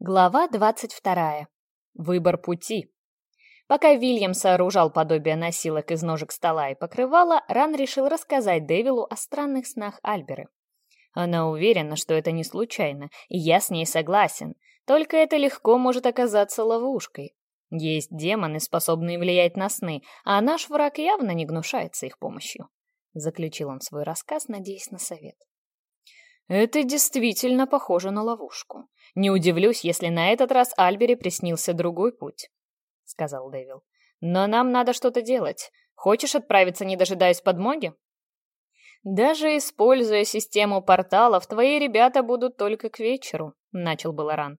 Глава 22. Выбор пути. Пока Вильям сооружал подобие носилок из ножек стола и покрывала, Ран решил рассказать Дэвилу о странных снах Альберы. Она уверена, что это не случайно, и я с ней согласен. Только это легко может оказаться ловушкой. Есть демоны, способные влиять на сны, а наш враг явно не гнушается их помощью. Заключил он свой рассказ, надеясь на совет. Это действительно похоже на ловушку. Не удивлюсь, если на этот раз Альбери приснился другой путь, — сказал Дэвил. Но нам надо что-то делать. Хочешь отправиться, не дожидаясь подмоги? Даже используя систему порталов, твои ребята будут только к вечеру, — начал Баларан.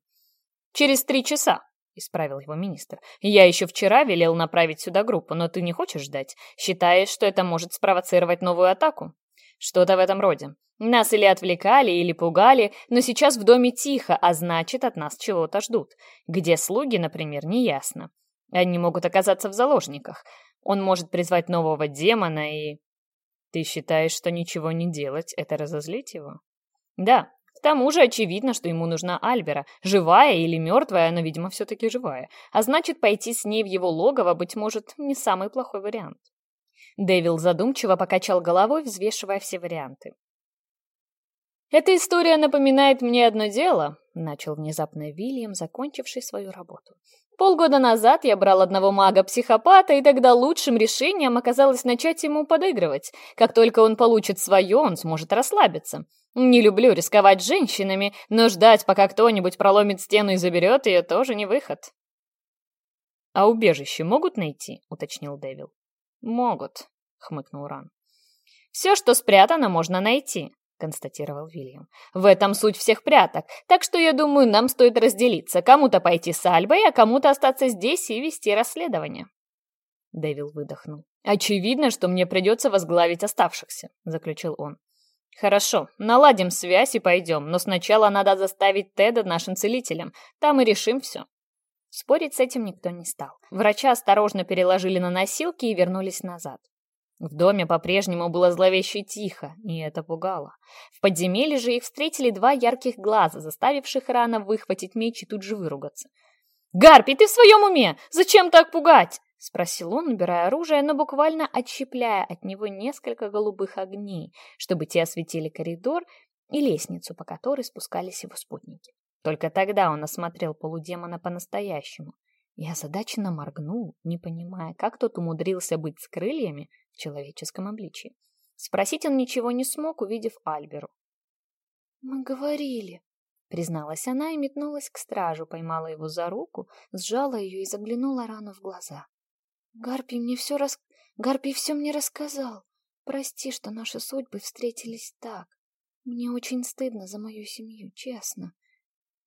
Через три часа, — исправил его министр. «Я еще вчера велел направить сюда группу, но ты не хочешь ждать? Считаешь, что это может спровоцировать новую атаку?» Что-то в этом роде. Нас или отвлекали, или пугали, но сейчас в доме тихо, а значит, от нас чего-то ждут. Где слуги, например, неясно. Они могут оказаться в заложниках. Он может призвать нового демона и... Ты считаешь, что ничего не делать — это разозлить его? Да. К тому же очевидно, что ему нужна Альбера. Живая или мертвая, она видимо, все-таки живая. А значит, пойти с ней в его логово, быть может, не самый плохой вариант. Дэвил задумчиво покачал головой, взвешивая все варианты. «Эта история напоминает мне одно дело», — начал внезапно Вильям, закончивший свою работу. «Полгода назад я брал одного мага-психопата, и тогда лучшим решением оказалось начать ему подыгрывать. Как только он получит свое, он сможет расслабиться. Не люблю рисковать женщинами, но ждать, пока кто-нибудь проломит стену и заберет ее, тоже не выход». «А убежище могут найти?» — уточнил Дэвил. «Могут», — хмыкнул Ран. «Все, что спрятано, можно найти», — констатировал Вильям. «В этом суть всех пряток, так что, я думаю, нам стоит разделиться, кому-то пойти с Альбой, а кому-то остаться здесь и вести расследование». Дэвил выдохнул. «Очевидно, что мне придется возглавить оставшихся», — заключил он. «Хорошо, наладим связь и пойдем, но сначала надо заставить Теда нашим целителем, там и решим все». Спорить с этим никто не стал. Врача осторожно переложили на носилки и вернулись назад. В доме по-прежнему было зловеще тихо, и это пугало. В подземелье же их встретили два ярких глаза, заставивших рано выхватить меч и тут же выругаться. «Гарпий, ты в своем уме? Зачем так пугать?» — спросил он, набирая оружие, но буквально отщепляя от него несколько голубых огней, чтобы те осветили коридор и лестницу, по которой спускались его спутники. Только тогда он осмотрел полудемона по-настоящему. Я озадаченно моргнул, не понимая, как тот умудрился быть с крыльями в человеческом обличии. Спросить он ничего не смог, увидев Альберу. «Мы говорили», — призналась она и метнулась к стражу, поймала его за руку, сжала ее и заглянула рану в глаза. «Гарпий мне все рас... Гарпий все мне рассказал. Прости, что наши судьбы встретились так. Мне очень стыдно за мою семью, честно».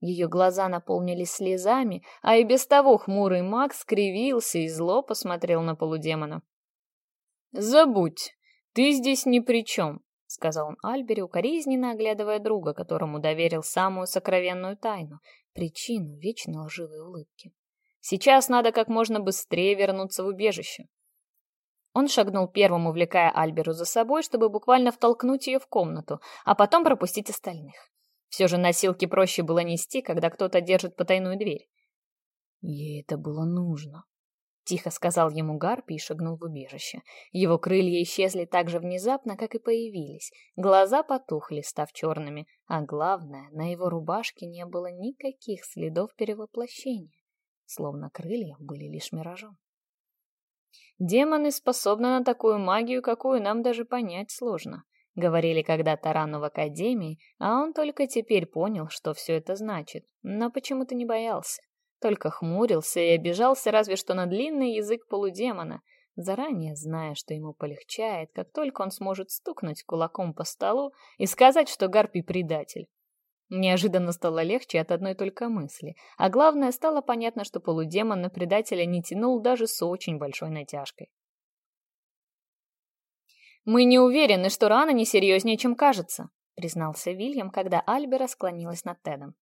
Ее глаза наполнились слезами, а и без того хмурый маг скривился и зло посмотрел на полудемона. «Забудь, ты здесь ни при чем», — сказал он Альбере, укоризненно оглядывая друга, которому доверил самую сокровенную тайну, причину вечной лживой улыбки. «Сейчас надо как можно быстрее вернуться в убежище». Он шагнул первым, увлекая Альберу за собой, чтобы буквально втолкнуть ее в комнату, а потом пропустить остальных. все же носилки проще было нести, когда кто-то держит потайную дверь. Ей это было нужно. Тихо сказал ему Гарпи и шагнул в убежище. Его крылья исчезли так же внезапно, как и появились. Глаза потухли, став черными. А главное, на его рубашке не было никаких следов перевоплощения. Словно крылья были лишь миражом. Демоны способны на такую магию, какую нам даже понять сложно. Говорили когда-то рано в академии, а он только теперь понял, что все это значит, но почему-то не боялся. Только хмурился и обижался разве что на длинный язык полудемона, заранее зная, что ему полегчает, как только он сможет стукнуть кулаком по столу и сказать, что Гарпий предатель. Неожиданно стало легче от одной только мысли, а главное, стало понятно, что полудемон на предателя не тянул даже с очень большой натяжкой. «Мы не уверены, что рана не серьезнее, чем кажется», признался Вильям, когда Альбера склонилась над Тедом.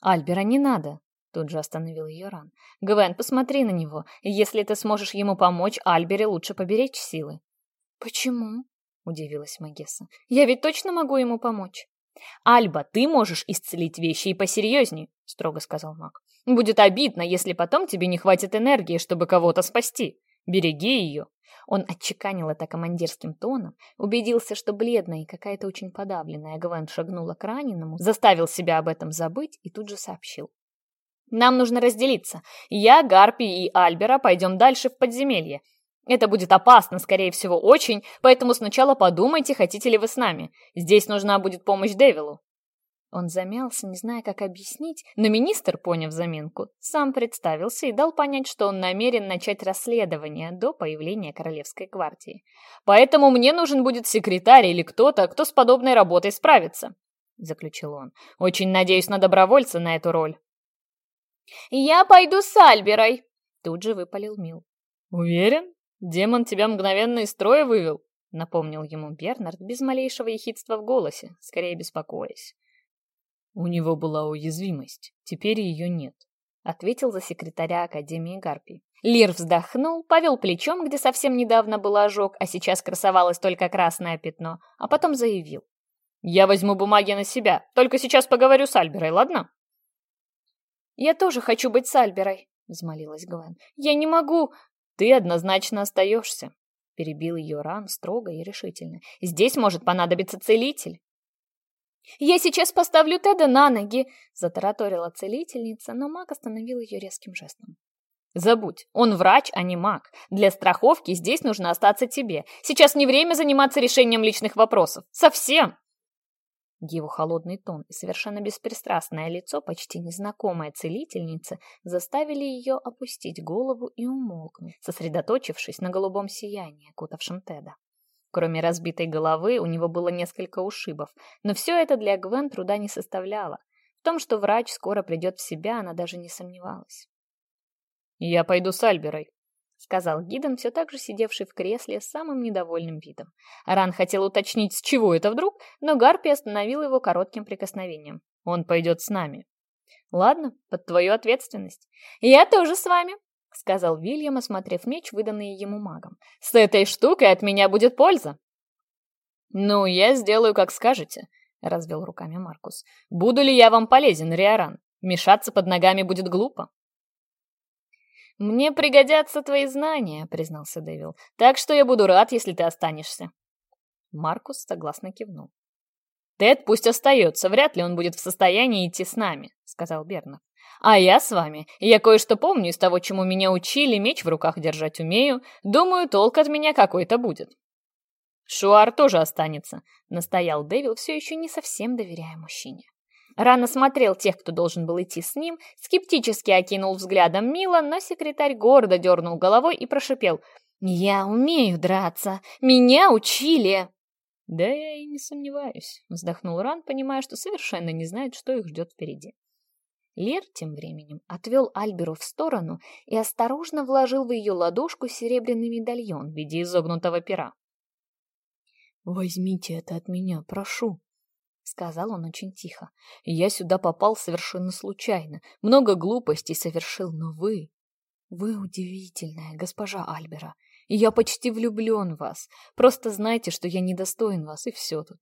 «Альбера, не надо», Тут же остановил ее Ран. «Гвен, посмотри на него. Если ты сможешь ему помочь, Альбере лучше поберечь силы». «Почему?» — удивилась Магесса. «Я ведь точно могу ему помочь?» «Альба, ты можешь исцелить вещи и посерьезнее», — строго сказал маг. «Будет обидно, если потом тебе не хватит энергии, чтобы кого-то спасти. Береги ее». Он отчеканил это командирским тоном, убедился, что бледная и какая-то очень подавленная Гвен шагнула к раненому, заставил себя об этом забыть и тут же сообщил. «Нам нужно разделиться. Я, Гарпи и Альбера пойдем дальше в подземелье. Это будет опасно, скорее всего, очень, поэтому сначала подумайте, хотите ли вы с нами. Здесь нужна будет помощь Девилу». Он замялся, не зная, как объяснить, но министр, поняв заминку, сам представился и дал понять, что он намерен начать расследование до появления Королевской гвардии. «Поэтому мне нужен будет секретарь или кто-то, кто с подобной работой справится», — заключил он. «Очень надеюсь на добровольца на эту роль». «Я пойду с Альберой», — тут же выпалил Мил. «Уверен? Демон тебя мгновенно из строя вывел?» — напомнил ему Бернард без малейшего ехидства в голосе, скорее беспокоясь. «У него была уязвимость. Теперь ее нет», — ответил за секретаря Академии Гарпи. Лир вздохнул, повел плечом, где совсем недавно был ожог, а сейчас красовалось только красное пятно, а потом заявил. «Я возьму бумаги на себя, только сейчас поговорю с Альберой, ладно?» «Я тоже хочу быть с Альберой», — взмолилась Гвен. «Я не могу...» «Ты однозначно остаешься», — перебил ее Ран строго и решительно. «Здесь может понадобиться целитель». «Я сейчас поставлю Теда на ноги!» — затараторила целительница, но маг остановил ее резким жестом. «Забудь, он врач, а не маг. Для страховки здесь нужно остаться тебе. Сейчас не время заниматься решением личных вопросов. Совсем!» Его холодный тон и совершенно беспристрастное лицо почти незнакомой целительницы заставили ее опустить голову и умолкнуть, сосредоточившись на голубом сиянии, окутавшем Теда. Кроме разбитой головы у него было несколько ушибов, но все это для Гвен труда не составляло. В том, что врач скоро придет в себя, она даже не сомневалась. «Я пойду с Альберой», — сказал Гиден, все так же сидевший в кресле с самым недовольным видом. Ран хотел уточнить, с чего это вдруг, но Гарпи остановил его коротким прикосновением. «Он пойдет с нами». «Ладно, под твою ответственность. Я тоже с вами», сказал Вильям, осмотрев меч, выданный ему магом. «С этой штукой от меня будет польза!» «Ну, я сделаю, как скажете», — развел руками Маркус. «Буду ли я вам полезен, Риоран? Мешаться под ногами будет глупо». «Мне пригодятся твои знания», — признался Дэвил. «Так что я буду рад, если ты останешься». Маркус согласно кивнул. «Тед пусть остается, вряд ли он будет в состоянии идти с нами», — сказал Бернов. А я с вами. Я кое-что помню из того, чему меня учили, меч в руках держать умею. Думаю, толк от меня какой-то будет. Шуар тоже останется, настоял Дэвил, все еще не совсем доверяя мужчине. Рано смотрел тех, кто должен был идти с ним, скептически окинул взглядом Мила, но секретарь гордо дернул головой и прошипел. «Я умею драться! Меня учили!» «Да я и не сомневаюсь», — вздохнул Ран, понимая, что совершенно не знает, что их ждет впереди. Лер тем временем отвел Альберу в сторону и осторожно вложил в ее ладошку серебряный медальон в виде изогнутого пера. «Возьмите это от меня, прошу», — сказал он очень тихо. «Я сюда попал совершенно случайно, много глупостей совершил, но вы... Вы удивительная, госпожа Альбера, и я почти влюблен в вас. Просто знайте, что я недостоин вас, и все тут».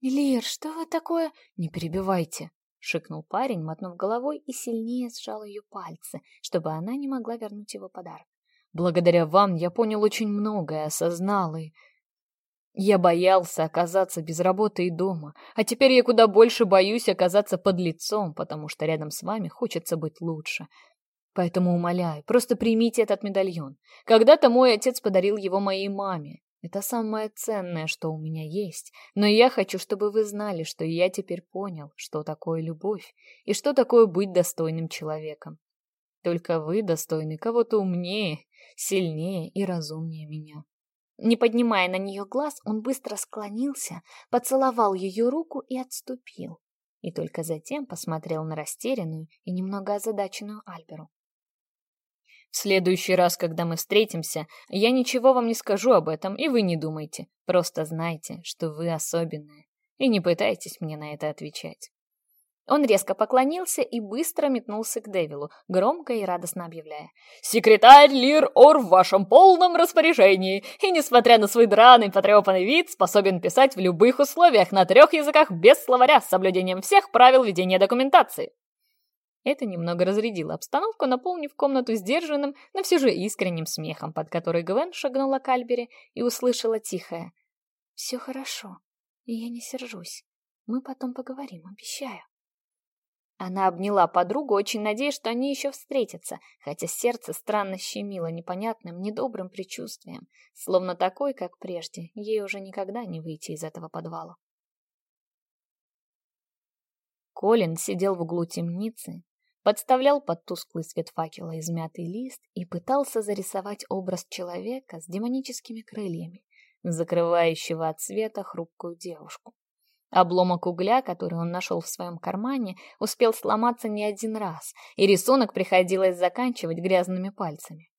«Лер, что вы такое?» «Не перебивайте», шикнул парень, мотнув головой и сильнее сжал ее пальцы, чтобы она не могла вернуть его подарок. «Благодаря вам я понял очень многое, осознал и...» Я боялся оказаться без работы и дома, а теперь я куда больше боюсь оказаться под лицом, потому что рядом с вами хочется быть лучше. Поэтому умоляю, просто примите этот медальон. Когда-то Это самое ценное, что у меня есть. Но я хочу, чтобы вы знали, что я теперь понял, что такое любовь и что такое быть достойным человеком. Только вы достойны кого-то умнее, сильнее и разумнее меня. Не поднимая на нее глаз, он быстро склонился, поцеловал ее руку и отступил. И только затем посмотрел на растерянную и немного озадаченную Альберу. Следующий раз, когда мы встретимся, я ничего вам не скажу об этом, и вы не думайте. Просто знайте, что вы особенные, и не пытайтесь мне на это отвечать». Он резко поклонился и быстро метнулся к Девилу, громко и радостно объявляя. «Секретарь Лир Ор в вашем полном распоряжении, и, несмотря на свой драный потрепанный вид, способен писать в любых условиях на трех языках без словаря с соблюдением всех правил ведения документации». Это немного разрядило обстановку, наполнив комнату сдержанным, но все же искренним смехом, под который Гвен шагнула к Альбере и услышала тихое. «Все хорошо, и я не сержусь. Мы потом поговорим, обещаю». Она обняла подругу, очень надеясь, что они еще встретятся, хотя сердце странно щемило непонятным, недобрым предчувствием, словно такой, как прежде, ей уже никогда не выйти из этого подвала. Колин сидел в углу темницы подставлял под тусклый свет факела измятый лист и пытался зарисовать образ человека с демоническими крыльями, закрывающего от света хрупкую девушку. Обломок угля, который он нашел в своем кармане, успел сломаться не один раз, и рисунок приходилось заканчивать грязными пальцами.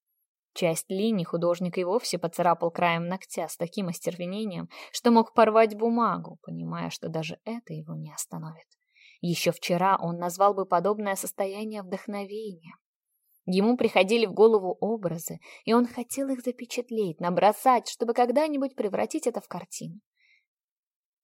Часть линий художник и вовсе поцарапал краем ногтя с таким остервенением, что мог порвать бумагу, понимая, что даже это его не остановит. Еще вчера он назвал бы подобное состояние вдохновением. Ему приходили в голову образы, и он хотел их запечатлеть, набросать, чтобы когда-нибудь превратить это в картину.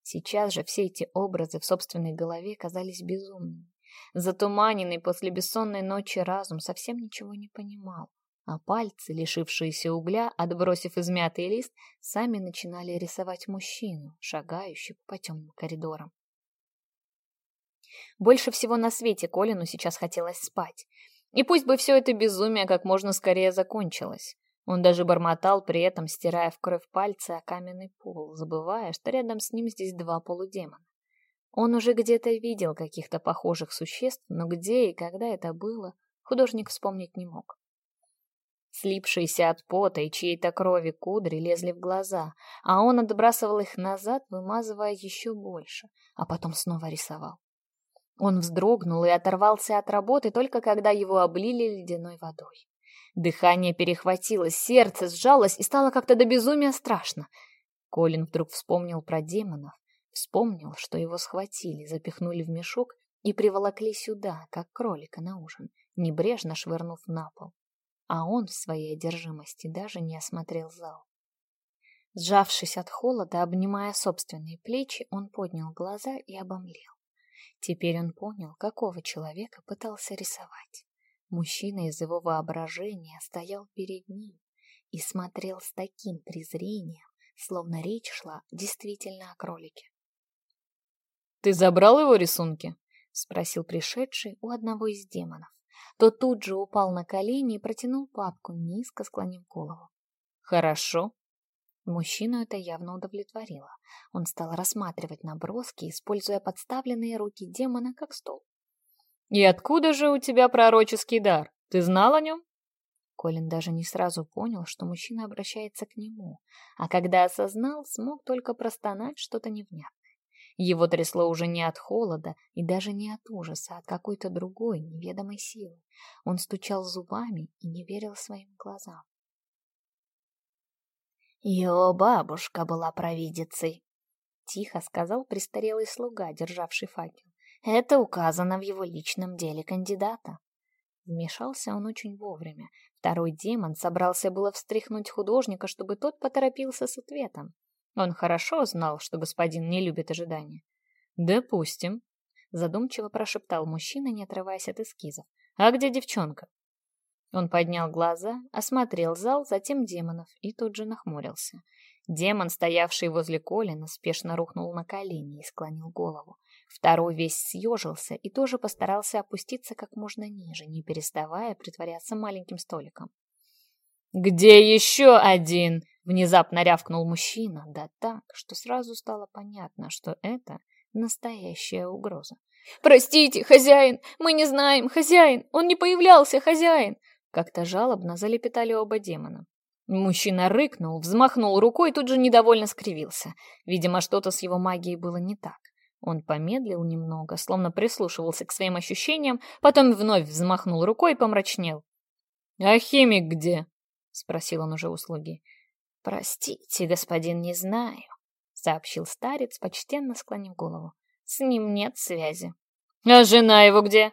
Сейчас же все эти образы в собственной голове казались безумными. Затуманенный после бессонной ночи разум совсем ничего не понимал, а пальцы, лишившиеся угля, отбросив измятый лист, сами начинали рисовать мужчину, шагающего по темным коридорам. Больше всего на свете Колину сейчас хотелось спать. И пусть бы все это безумие как можно скорее закончилось. Он даже бормотал при этом, стирая в кровь пальцы о каменный пол, забывая, что рядом с ним здесь два полудемона. Он уже где-то видел каких-то похожих существ, но где и когда это было, художник вспомнить не мог. Слипшиеся от пота и чьей-то крови кудри лезли в глаза, а он отбрасывал их назад, вымазывая еще больше, а потом снова рисовал. Он вздрогнул и оторвался от работы только когда его облили ледяной водой. Дыхание перехватилось, сердце сжалось и стало как-то до безумия страшно. Колин вдруг вспомнил про демонов, вспомнил, что его схватили, запихнули в мешок и приволокли сюда, как кролика на ужин, небрежно швырнув на пол. А он в своей одержимости даже не осмотрел зал. Сжавшись от Теперь он понял, какого человека пытался рисовать. Мужчина из его воображения стоял перед ним и смотрел с таким презрением, словно речь шла действительно о кролике. «Ты забрал его рисунки?» — спросил пришедший у одного из демонов. Тот тут же упал на колени и протянул папку, низко склонив голову. «Хорошо», Мужчину это явно удовлетворило. Он стал рассматривать наброски, используя подставленные руки демона как стол. «И откуда же у тебя пророческий дар? Ты знал о нем?» Колин даже не сразу понял, что мужчина обращается к нему, а когда осознал, смог только простонать что-то невнятное. Его трясло уже не от холода и даже не от ужаса, а от какой-то другой неведомой силы. Он стучал зубами и не верил своим глазам. Его бабушка была провидицей, — тихо сказал престарелый слуга, державший факел. Это указано в его личном деле кандидата. Вмешался он очень вовремя. Второй демон собрался было встряхнуть художника, чтобы тот поторопился с ответом. Он хорошо знал, что господин не любит ожидания. «Допустим», — задумчиво прошептал мужчина, не отрываясь от эскизов. «А где девчонка? Он поднял глаза, осмотрел зал, затем демонов и тут же нахмурился. Демон, стоявший возле Колина, спешно рухнул на колени и склонил голову. Второй весь съежился и тоже постарался опуститься как можно ниже, не переставая притворяться маленьким столиком. «Где еще один?» — внезапно рявкнул мужчина, да так, что сразу стало понятно, что это настоящая угроза. «Простите, хозяин, мы не знаем, хозяин, он не появлялся, хозяин!» Как-то жалобно залепетали оба демона. Мужчина рыкнул, взмахнул рукой и тут же недовольно скривился. Видимо, что-то с его магией было не так. Он помедлил немного, словно прислушивался к своим ощущениям, потом вновь взмахнул рукой и помрачнел. «А химик где?» — спросил он уже у слуги. «Простите, господин, не знаю», — сообщил старец, почтенно склонив голову. «С ним нет связи». «А жена его где?»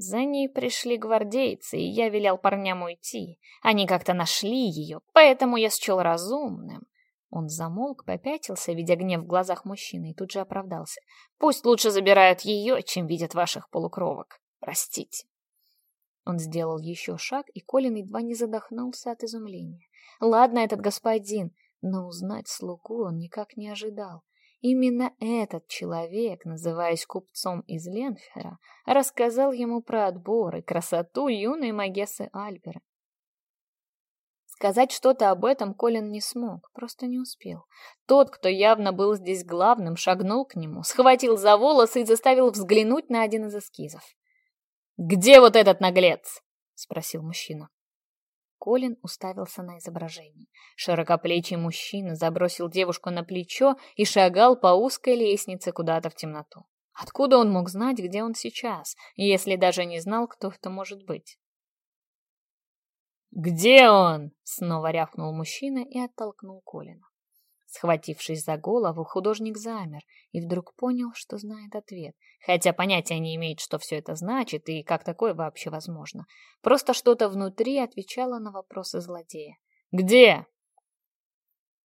За ней пришли гвардейцы, и я велел парням уйти. Они как-то нашли ее, поэтому я счел разумным. Он замолк, попятился, видя гнев в глазах мужчины, и тут же оправдался. Пусть лучше забирают ее, чем видят ваших полукровок. Простите. Он сделал еще шаг, и Колин едва не задохнулся от изумления. Ладно, этот господин, но узнать слугу он никак не ожидал. Именно этот человек, называясь купцом из Ленфера, рассказал ему про отбор и красоту юной Магессы Альбера. Сказать что-то об этом Колин не смог, просто не успел. Тот, кто явно был здесь главным, шагнул к нему, схватил за волосы и заставил взглянуть на один из эскизов. «Где вот этот наглец?» — спросил мужчина. Колин уставился на изображение. Широкоплечий мужчина забросил девушку на плечо и шагал по узкой лестнице куда-то в темноту. Откуда он мог знать, где он сейчас, если даже не знал, кто это может быть? «Где он?» — снова рявкнул мужчина и оттолкнул Колина. Схватившись за голову, художник замер и вдруг понял, что знает ответ. Хотя понятия не имеет, что все это значит и как такое вообще возможно. Просто что-то внутри отвечало на вопросы злодея. «Где?»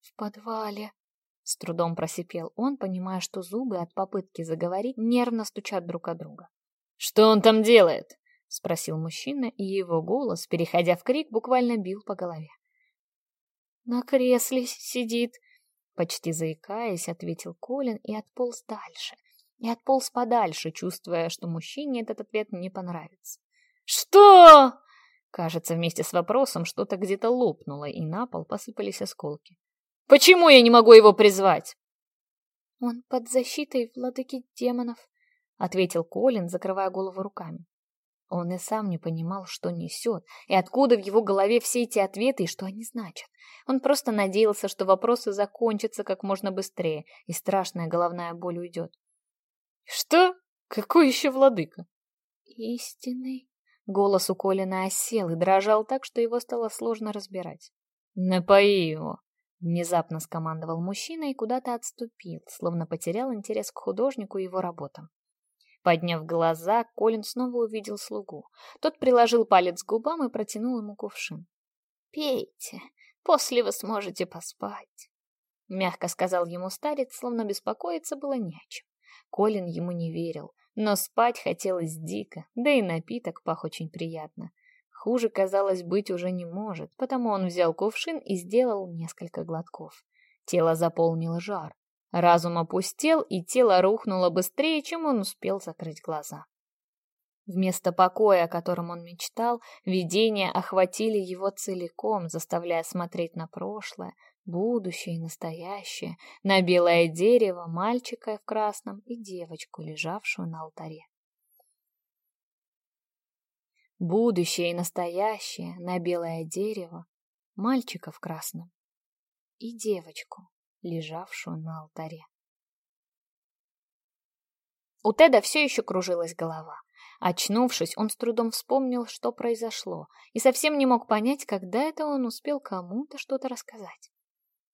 «В подвале», — с трудом просипел он, понимая, что зубы от попытки заговорить нервно стучат друг от друга. «Что он там делает?» — спросил мужчина, и его голос, переходя в крик, буквально бил по голове. «На кресле сидит», Почти заикаясь, ответил Колин и отполз дальше. И отполз подальше, чувствуя, что мужчине этот ответ не понравится. «Что?» Кажется, вместе с вопросом что-то где-то лопнуло, и на пол посыпались осколки. «Почему я не могу его призвать?» Он и сам не понимал, что несет, и откуда в его голове все эти ответы и что они значат. Он просто надеялся, что вопросы закончатся как можно быстрее, и страшная головная боль уйдет. «Что? Какой еще владыка?» «Истинный». Голос у Колина осел и дрожал так, что его стало сложно разбирать. «Напои его!» Внезапно скомандовал мужчина и куда-то отступил, словно потерял интерес к художнику и его работам. Подняв глаза, Колин снова увидел слугу. Тот приложил палец к губам и протянул ему кувшин. «Пейте, после вы сможете поспать», — мягко сказал ему старец, словно беспокоиться было не о чем. Колин ему не верил, но спать хотелось дико, да и напиток пах очень приятно. Хуже, казалось, быть уже не может, потому Разум опустел, и тело рухнуло быстрее, чем он успел закрыть глаза. Вместо покоя, о котором он мечтал, видения охватили его целиком, заставляя смотреть на прошлое, будущее и настоящее, на белое дерево, мальчика в красном и девочку, лежавшую на алтаре. Будущее и настоящее на белое дерево, мальчика в красном и девочку, лежавшую на алтаре. У Теда все еще кружилась голова. Очнувшись, он с трудом вспомнил, что произошло, и совсем не мог понять, когда это он успел кому-то что-то рассказать.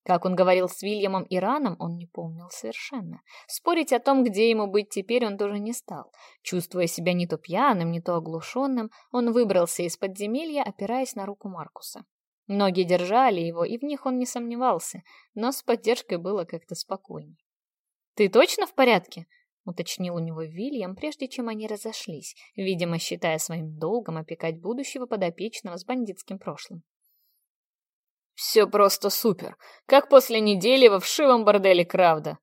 Как он говорил с Вильямом и Раном, он не помнил совершенно. Спорить о том, где ему быть теперь, он тоже не стал. Чувствуя себя не то пьяным, не то оглушенным, он выбрался из подземелья, опираясь на руку Маркуса. Ноги держали его, и в них он не сомневался, но с поддержкой было как-то спокойнее. «Ты точно в порядке?» — уточнил у него Вильям, прежде чем они разошлись, видимо, считая своим долгом опекать будущего подопечного с бандитским прошлым. «Все просто супер, как после недели во вшивом борделе Кравда»,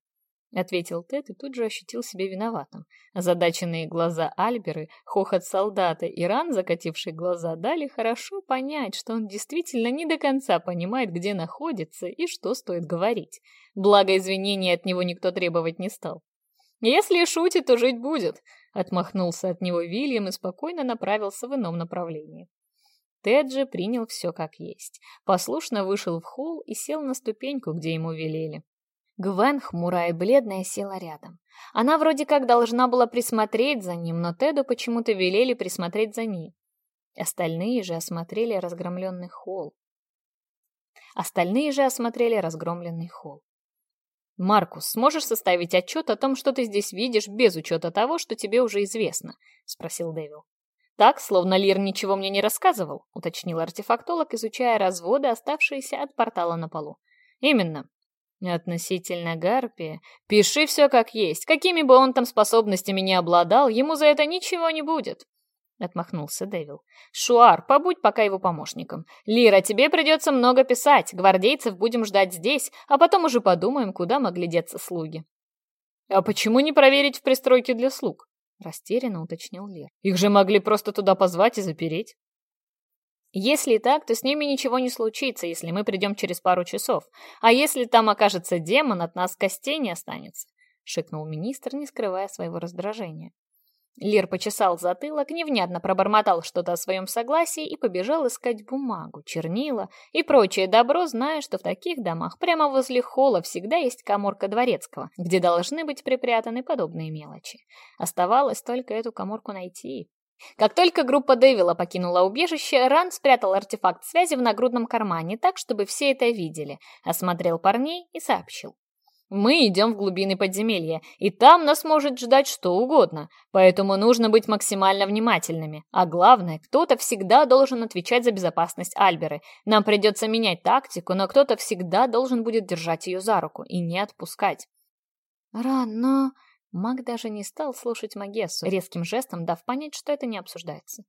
ответил Тед и тут же ощутил себя виноватым. Задаченные глаза Альберы, хохот солдата и Ран, закативший глаза, дали хорошо понять, что он действительно не до конца понимает, где находится и что стоит говорить. Благо, извинений от него никто требовать не стал. «Если шутит, то жить будет», — отмахнулся от него Вильям и спокойно направился в ином направлении. Тед же принял все как есть. Послушно вышел в холл и сел на ступеньку, где ему велели. Гвенх, хмурая и бледная, села рядом. Она вроде как должна была присмотреть за ним, но Теду почему-то велели присмотреть за ней. Остальные же осмотрели разгромленный холл. Остальные же осмотрели разгромленный холл. «Маркус, сможешь составить отчет о том, что ты здесь видишь, без учета того, что тебе уже известно?» — спросил Дэвил. «Так, словно Лир ничего мне не рассказывал», — уточнил артефактолог, изучая разводы, оставшиеся от портала на полу. «Именно. Относительно Гарпия, пиши все как есть. Какими бы он там способностями не обладал, ему за это ничего не будет. — отмахнулся Дэвил. «Шуар, побудь пока его помощником. Лира, тебе придется много писать. Гвардейцев будем ждать здесь, а потом уже подумаем, куда могли деться слуги». «А почему не проверить в пристройке для слуг?» — растерянно уточнил Лир. «Их Если так, то с ними ничего не случится, если мы придем через пару часов. А если там окажется демон, от нас костей не останется», — шикнул министр, не скрывая своего раздражения. Лир почесал затылок, невнятно пробормотал что-то о своем согласии и побежал искать бумагу, чернила и прочее добро, зная, что в таких домах прямо возле холла всегда есть коморка дворецкого, где должны быть припрятаны подобные мелочи. Оставалось только эту коморку найти. Как только группа Дэвила покинула убежище, Ран спрятал артефакт связи в нагрудном кармане так, чтобы все это видели, осмотрел парней и сообщил. «Мы идем в глубины подземелья, и там нас может ждать что угодно, поэтому нужно быть максимально внимательными. А главное, кто-то всегда должен отвечать за безопасность Альберы. Нам придется менять тактику, но кто-то всегда должен будет держать ее за руку и не отпускать». «Ран, но...» Маг даже не стал слушать Магессу, резким жестом дав понять, что это не обсуждается.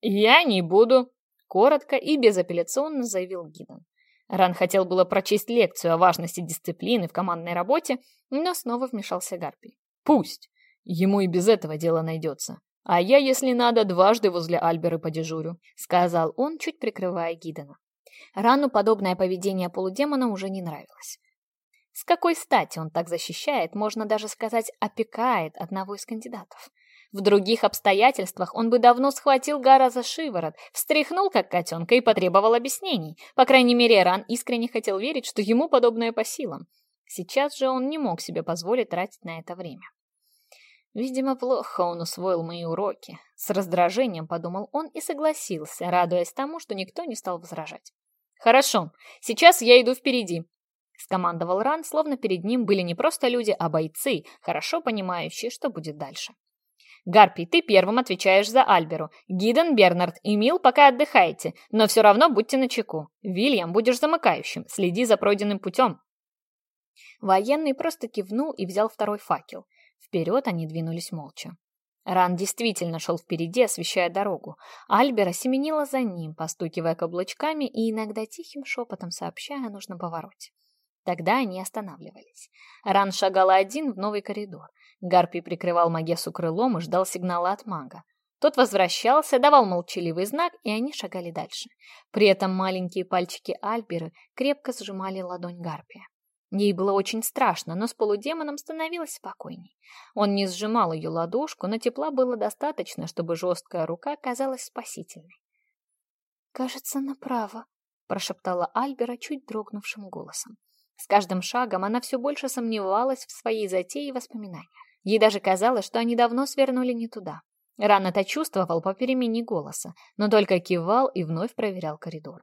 «Я не буду!» — коротко и безапелляционно заявил Гидон. Ран хотел было прочесть лекцию о важности дисциплины в командной работе, но снова вмешался Гарпий. «Пусть! Ему и без этого дело найдется. А я, если надо, дважды возле Альберы подежурю», — сказал он, чуть прикрывая Гидона. Рану подобное поведение полудемона уже не нравилось. С какой стати он так защищает, можно даже сказать, опекает одного из кандидатов? В других обстоятельствах он бы давно схватил Гара за шиворот, встряхнул как котенка и потребовал объяснений. По крайней мере, Ран искренне хотел верить, что ему подобное по силам. Сейчас же он не мог себе позволить скомандовал Ран, словно перед ним были не просто люди, а бойцы, хорошо понимающие, что будет дальше. «Гарпий, ты первым отвечаешь за Альберу. Гиден, Бернард и Мил пока отдыхайте, но все равно будьте начеку. Вильям, будешь замыкающим, следи за пройденным путем». Военный просто кивнул и взял второй факел. Вперед они двинулись молча. Ран действительно шел впереди, освещая дорогу. Альбера семенила за ним, постукивая каблучками и иногда тихим шепотом сообщая о нужном повороте. Тогда они останавливались. Ран шагала один в новый коридор. Гарпи прикрывал Магесу крылом и ждал сигнала от мага. Тот возвращался, давал молчаливый знак, и они шагали дальше. При этом маленькие пальчики Альберы крепко сжимали ладонь Гарпия. Ей было очень страшно, но с полудемоном становилось спокойней. Он не сжимал ее ладошку, но тепла было достаточно, чтобы жесткая рука казалась спасительной. «Кажется, направо», — прошептала Альбера чуть дрогнувшим голосом с каждым шагом она все больше сомневалась в своей затее и воспоминаниях. Ей даже казалось, что они давно свернули не туда. Рано-то чувствовал по перемене голоса, но только кивал и вновь проверял коридор.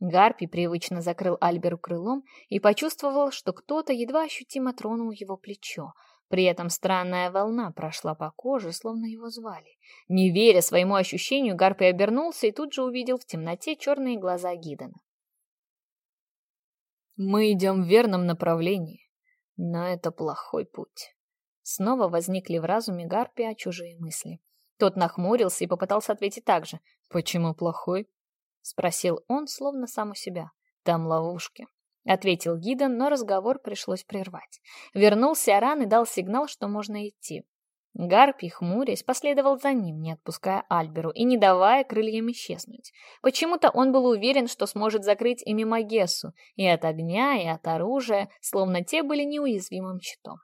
Гарпи привычно закрыл Альберу крылом и почувствовал, что кто-то едва ощутимо тронул его плечо. При этом странная волна прошла по коже, словно его звали. Не веря своему ощущению, Гарпи обернулся и тут же увидел в темноте черные глаза Гидена. Мы идем в верном направлении, но это плохой путь. Снова возникли в разуме Гарпия чужие мысли. Тот нахмурился и попытался ответить так же. «Почему плохой?» — спросил он, словно сам у себя. «Там ловушки», — ответил Гидон, но разговор пришлось прервать. Вернулся Аран и дал сигнал, что можно идти. Гарпих, хмурясь, последовал за ним, не отпуская Альберу и не давая крыльям исчезнуть. Почему-то он был уверен, что сможет закрыть ими Магессу и от огня, и от оружия, словно те были неуязвимым щитом.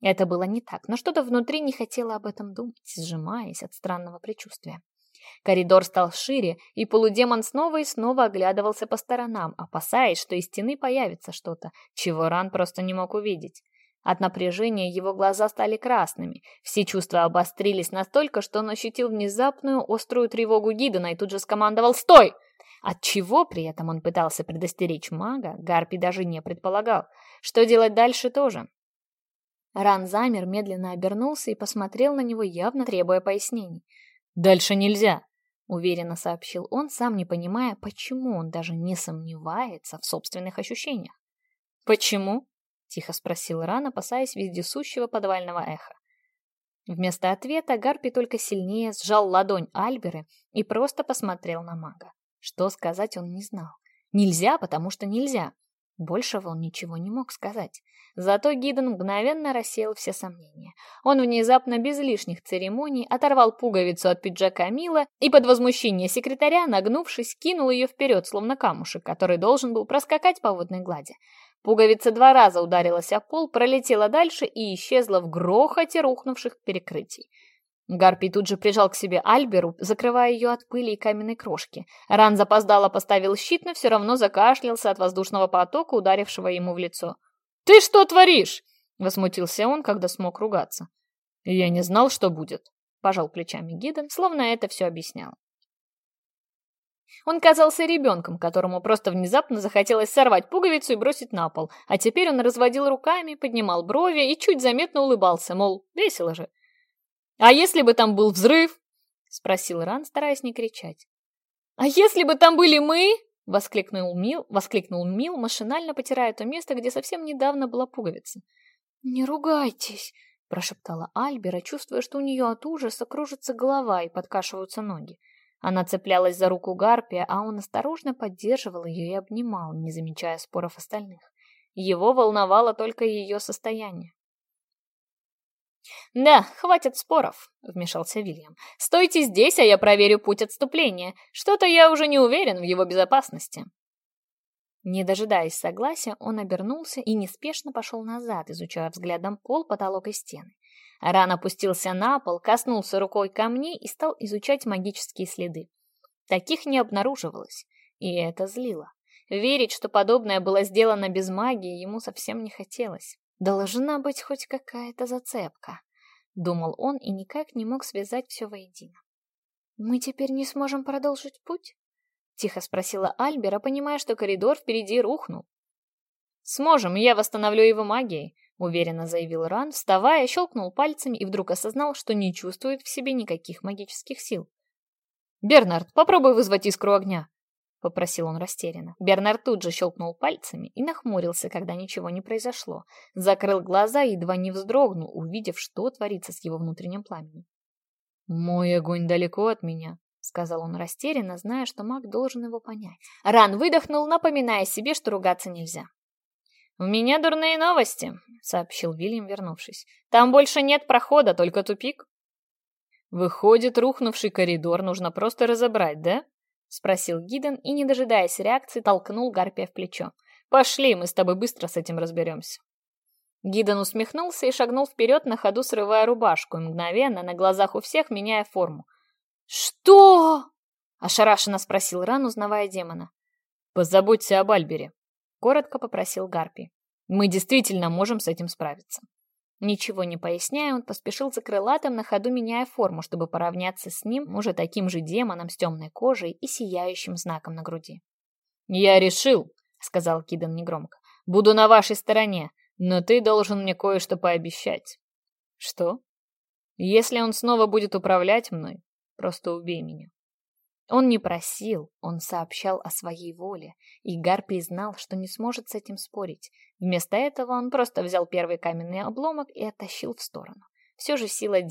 Это было не так, но что-то внутри не хотело об этом думать, сжимаясь от странного предчувствия. Коридор стал шире, и полудемон снова и снова оглядывался по сторонам, опасаясь, что из стены появится что-то, чего Ран просто не мог увидеть. От напряжения его глаза стали красными, все чувства обострились настолько, что он ощутил внезапную острую тревогу Гидена и тут же скомандовал «Стой!». От чего при этом он пытался предостеречь мага, Гарпи даже не предполагал. Что делать дальше тоже. Ран замер, медленно обернулся и посмотрел на него, явно требуя пояснений. «Дальше нельзя!» — уверенно сообщил он, сам не понимая, почему он даже не сомневается в собственных ощущениях. «Почему?» тихо спросил Ран, опасаясь вездесущего подвального эха. Вместо ответа Гарпи только сильнее сжал ладонь Альберы и просто посмотрел на мага. Что сказать он не знал. Нельзя, потому что нельзя. Большего он ничего не мог сказать. Зато Гиден мгновенно рассеял все сомнения. Он внезапно, без лишних церемоний, оторвал пуговицу от пиджака Мила и под возмущение секретаря, нагнувшись, кинул ее вперед, словно камушек, который должен был проскакать по водной глади. Пуговица два раза ударилась о пол, пролетела дальше и исчезла в грохоте рухнувших перекрытий. Гарпий тут же прижал к себе Альберу, закрывая ее от пыли и каменной крошки. Ран запоздало поставил щит, но все равно закашлялся от воздушного потока, ударившего ему в лицо. «Ты что творишь?» — возмутился он, когда смог ругаться. «Я не знал, что будет», — пожал плечами гидом, словно это все объяснял. Он казался ребенком, которому просто внезапно захотелось сорвать пуговицу и бросить на пол. А теперь он разводил руками, поднимал брови и чуть заметно улыбался, мол, весело же. «А если бы там был взрыв?» — спросил Ран, стараясь не кричать. «А если бы там были мы?» — воскликнул Мил, воскликнул Мил, машинально потирая то место, где совсем недавно была пуговица. «Не ругайтесь!» — прошептала Альбера, чувствуя, что у нее от ужаса кружится голова и подкашиваются ноги. Она цеплялась за руку Гарпия, а он осторожно поддерживал ее и обнимал, не замечая споров остальных. Его волновало только ее состояние. «Да, хватит споров», — вмешался Вильям. «Стойте здесь, а я проверю путь отступления. Что-то я уже не уверен в его безопасности». Не дожидаясь согласия, он обернулся и неспешно пошел назад, изучая взглядом пол, потолок и стены. Ран опустился на пол, коснулся рукой камней и стал изучать магические следы. Таких не обнаруживалось, и это злило. Верить, что подобное было сделано без магии, ему совсем не хотелось. «Должна быть хоть какая-то зацепка», — думал он и никак не мог связать все воедино. «Мы теперь не сможем продолжить путь?» — тихо спросила Альбера, понимая, что коридор впереди рухнул. «Сможем, я восстановлю его магией», уверенно заявил Ран, вставая, щелкнул пальцами и вдруг осознал, что не чувствует в себе никаких магических сил. «Бернард, попробуй вызвать искру огня!» — попросил он растерянно. Бернард тут же щелкнул пальцами и нахмурился, когда ничего не произошло. Закрыл глаза и едва не вздрогнул, увидев, что творится с его внутренним пламенем. «Мой огонь далеко от меня», — сказал он растерянно, зная, что маг должен его понять. Ран выдохнул, напоминая себе, что ругаться нельзя. У «Меня дурные новости», — сообщил Вильям, вернувшись. «Там больше нет прохода, только тупик». «Выходит, рухнувший коридор нужно просто разобрать, да?» — спросил Гиден и, не дожидаясь реакции, толкнул Гарпия в плечо. «Пошли, мы с тобой быстро с этим разберемся». Гиден усмехнулся и шагнул вперед, на ходу срывая рубашку, мгновенно, на глазах у всех, меняя форму. «Что?» — ошарашенно спросил Ран, узнавая демона. «Позаботься об Альбере», Коротко попросил Гарпи. Мы действительно можем с этим справиться. Ничего не поясняя, он поспешил за крылатым, на ходу меняя форму, чтобы поравняться с ним, уже таким же демоном с темной кожей и сияющим знаком на груди. «Я решил», — сказал Кидан негромко, — «буду на вашей стороне, но ты должен мне кое-что пообещать». «Что?» «Если он снова будет управлять мной, просто убей меня». Он не просил, он сообщал о своей воле, и Гарпий знал, что не сможет с этим спорить. Вместо этого он просто взял первый каменный обломок и оттащил в сторону. Все же сила